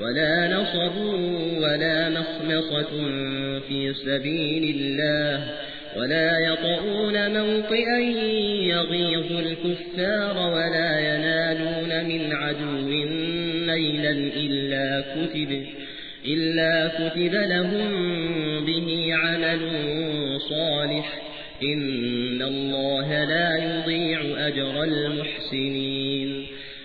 ولا نصب ولا مخمصة في سبيل الله ولا يطعون موطئا يغيظ الكفار ولا ينالون من عدو نيلا إلا كتب, إلا كتب لهم به عمل صالح إن الله لا يضيع أجر المحسنين